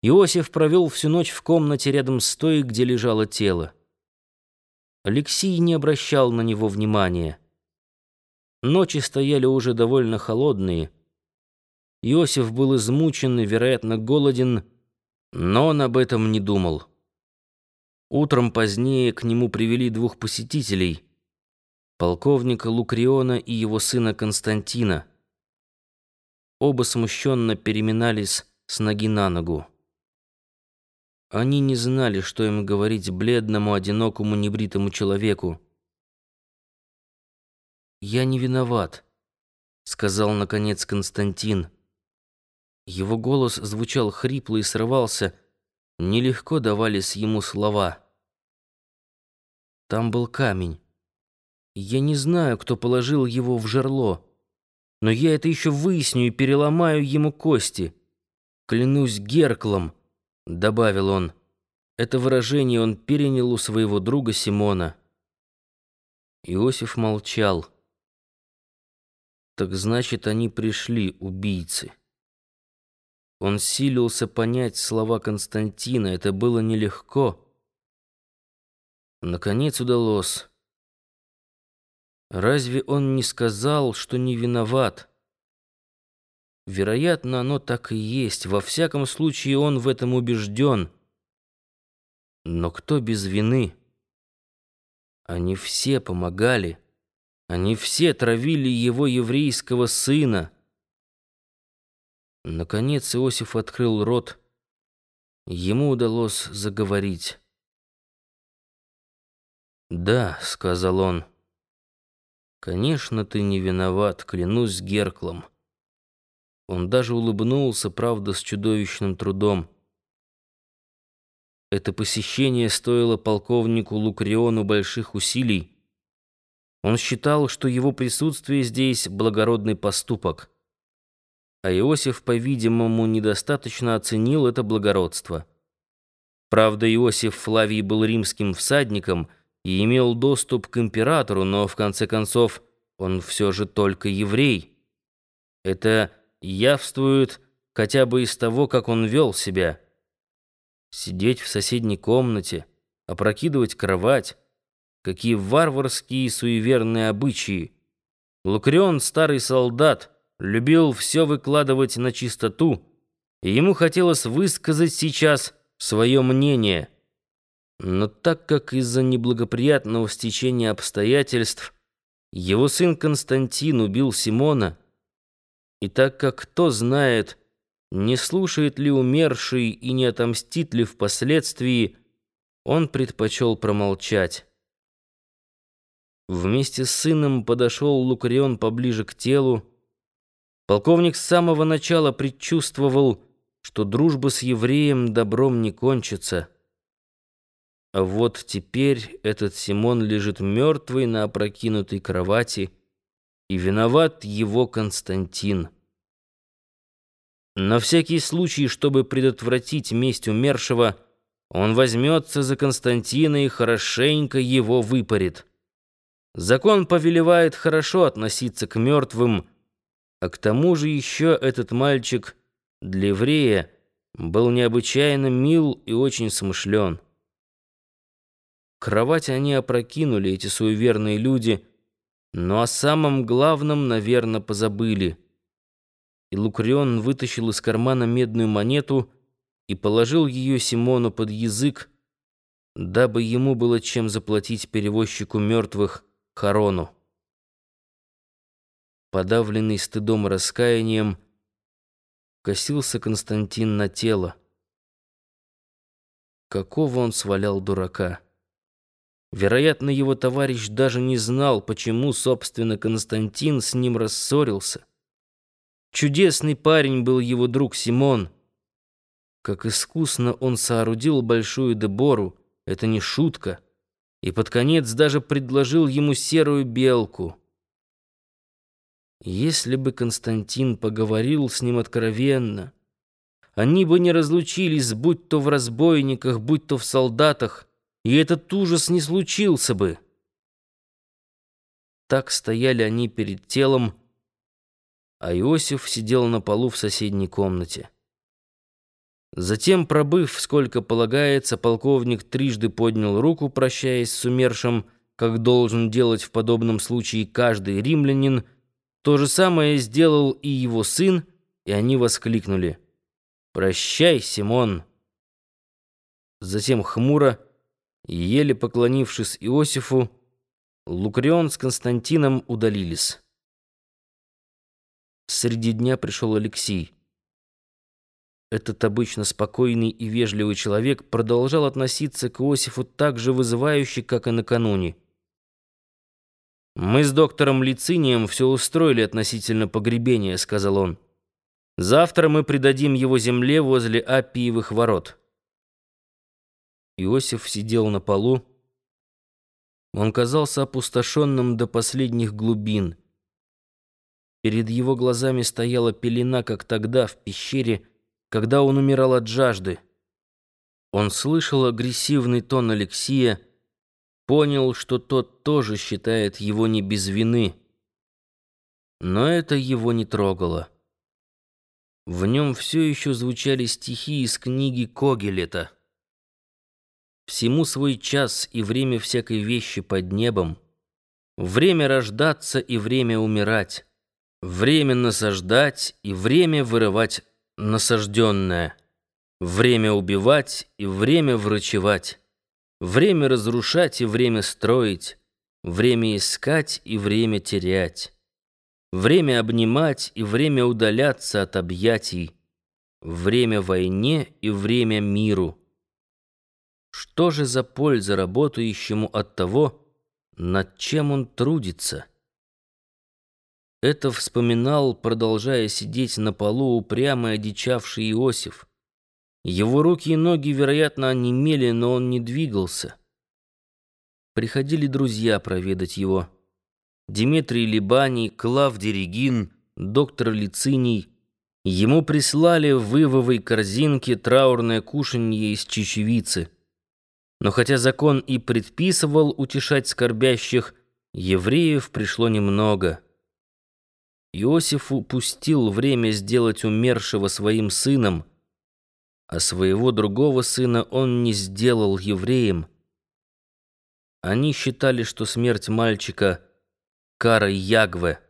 Иосиф провел всю ночь в комнате рядом с той, где лежало тело. Алексей не обращал на него внимания. Ночи стояли уже довольно холодные. Иосиф был измучен и, вероятно, голоден, но он об этом не думал. Утром позднее к нему привели двух посетителей — полковника Лукриона и его сына Константина. Оба смущенно переминались с ноги на ногу. Они не знали, что им говорить бледному, одинокому, небритому человеку. «Я не виноват», — сказал, наконец, Константин. Его голос звучал хрипло и срывался, нелегко давались ему слова. Там был камень. Я не знаю, кто положил его в жерло, но я это еще выясню и переломаю ему кости. Клянусь Герклом, — добавил он. Это выражение он перенял у своего друга Симона. Иосиф молчал. Так значит, они пришли, убийцы. Он силился понять слова Константина. Это было нелегко. Наконец удалось. Разве он не сказал, что не виноват? Вероятно, оно так и есть. Во всяком случае, он в этом убежден. Но кто без вины? Они все помогали. Они все травили его еврейского сына. Наконец Иосиф открыл рот. Ему удалось заговорить. «Да», — сказал он, — «конечно, ты не виноват, клянусь Герклом». Он даже улыбнулся, правда, с чудовищным трудом. Это посещение стоило полковнику Лукриону больших усилий. Он считал, что его присутствие здесь — благородный поступок. А Иосиф, по-видимому, недостаточно оценил это благородство. Правда, Иосиф Флавий был римским всадником и имел доступ к императору, но, в конце концов, он все же только еврей. Это явствует хотя бы из того, как он вел себя. Сидеть в соседней комнате, опрокидывать кровать. Какие варварские и суеверные обычаи. Лукрион, старый солдат, любил все выкладывать на чистоту, и ему хотелось высказать сейчас свое мнение. Но так как из-за неблагоприятного стечения обстоятельств его сын Константин убил Симона, и так как кто знает, не слушает ли умерший и не отомстит ли впоследствии, он предпочел промолчать. Вместе с сыном подошел Лукарион поближе к телу. Полковник с самого начала предчувствовал, что дружба с евреем добром не кончится. А вот теперь этот Симон лежит мертвый на опрокинутой кровати, и виноват его Константин. На всякий случай, чтобы предотвратить месть умершего, он возьмется за Константина и хорошенько его выпарит. Закон повелевает хорошо относиться к мертвым, а к тому же еще этот мальчик для еврея был необычайно мил и очень смышлен. Кровать они опрокинули, эти суеверные люди, но о самом главном, наверное, позабыли — и Лукрион вытащил из кармана медную монету и положил ее Симону под язык, дабы ему было чем заплатить перевозчику мертвых Харону. Подавленный стыдом и раскаянием, косился Константин на тело. Какого он свалял дурака! Вероятно, его товарищ даже не знал, почему, собственно, Константин с ним рассорился. Чудесный парень был его друг Симон. Как искусно он соорудил большую дебору, это не шутка, и под конец даже предложил ему серую белку. Если бы Константин поговорил с ним откровенно, они бы не разлучились, будь то в разбойниках, будь то в солдатах, и этот ужас не случился бы. Так стояли они перед телом, а Иосиф сидел на полу в соседней комнате. Затем, пробыв, сколько полагается, полковник трижды поднял руку, прощаясь с умершим, как должен делать в подобном случае каждый римлянин. То же самое сделал и его сын, и они воскликнули «Прощай, Симон!» Затем хмуро, еле поклонившись Иосифу, Лукрион с Константином удалились. Среди дня пришел Алексей. Этот обычно спокойный и вежливый человек продолжал относиться к Иосифу так же вызывающе, как и накануне. «Мы с доктором Лицинием все устроили относительно погребения», — сказал он. «Завтра мы предадим его земле возле Аппиевых ворот». Иосиф сидел на полу. Он казался опустошенным до последних глубин. Перед его глазами стояла пелена, как тогда в пещере, когда он умирал от жажды. Он слышал агрессивный тон Алексея, понял, что тот тоже считает его не без вины. Но это его не трогало. В нем все еще звучали стихи из книги Когелета. «Всему свой час и время всякой вещи под небом, время рождаться и время умирать, время насаждать и время вырывать насажденное. Время убивать и время врачевать. Время разрушать и время строить. Время искать и время терять. Время обнимать и время удаляться от объятий. Время войне и время миру. Что же за польза работающему от того, над чем он трудится? Это вспоминал, продолжая сидеть на полу упрямый одичавший Иосиф. Его руки и ноги, вероятно, онемели, но он не двигался. Приходили друзья проведать его. Дмитрий Либаний, Клавдий Регин, доктор Лициний. Ему прислали в вывовой корзинке траурное кушанье из чечевицы. Но хотя закон и предписывал утешать скорбящих, евреев пришло немного — Иосиф упустил время сделать умершего своим сыном, а своего другого сына он не сделал евреем. Они считали, что смерть мальчика — кара Ягве —